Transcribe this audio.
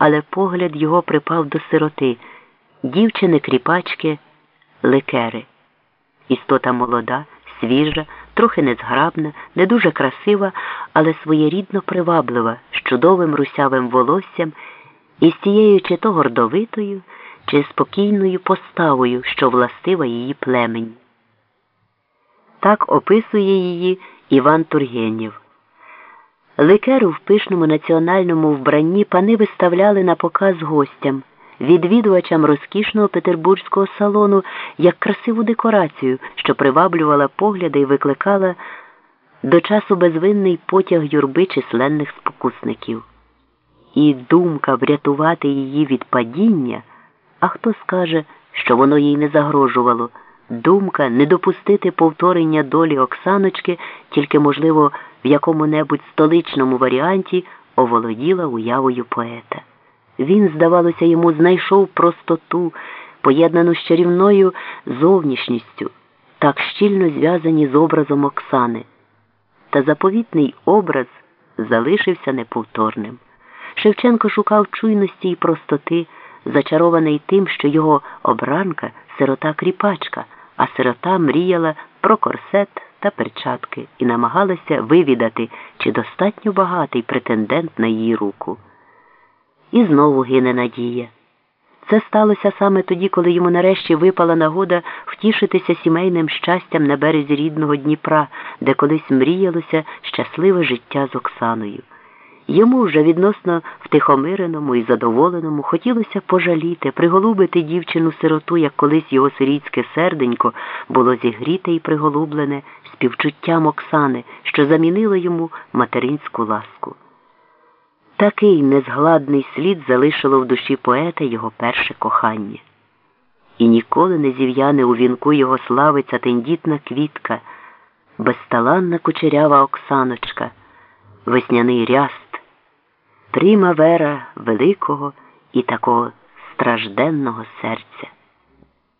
але погляд його припав до сироти, дівчини кріпачки, лекери. Істота молода, свіжа, трохи незграбна, не дуже красива, але своєрідно приваблива, з чудовим русявим волоссям і з тією чи то гордовитою, чи спокійною поставою, що властива її племені. Так описує її Іван Тургенєв. Ликеру в пишному національному вбранні пани виставляли на показ гостям, відвідувачам розкішного петербурзького салону як красиву декорацію, що приваблювала погляди і викликала до часу безвинний потяг юрби численних спокусників. І думка врятувати її від падіння, а хто скаже, що воно їй не загрожувало. Думка не допустити повторення долі Оксаночки, тільки, можливо, в якому-небудь столичному варіанті оволоділа уявою поета. Він, здавалося, йому знайшов простоту, поєднану з чарівною зовнішністю, так щільно зв'язані з образом Оксани. Та заповітний образ залишився неповторним. Шевченко шукав чуйності і простоти, зачарований тим, що його обранка сирота кріпачка а сирота мріяла про корсет та перчатки і намагалася вивідати, чи достатньо багатий претендент на її руку. І знову гине надія. Це сталося саме тоді, коли йому нарешті випала нагода втішитися сімейним щастям на березі рідного Дніпра, де колись мріялося щасливе життя з Оксаною. Йому вже відносно втихомиреному і задоволеному хотілося пожаліти, приголубити дівчину сироту, як колись його сирійське серденько було зігріте і приголублене співчуттям Оксани, що замінило йому материнську ласку. Такий незгладний слід залишило в душі поета його перше кохання. І ніколи не зів'яне у вінку його славиця тендітна квітка, безталанна кучерява Оксаночка, весняний ряст примавера великого і такого стражденного серця.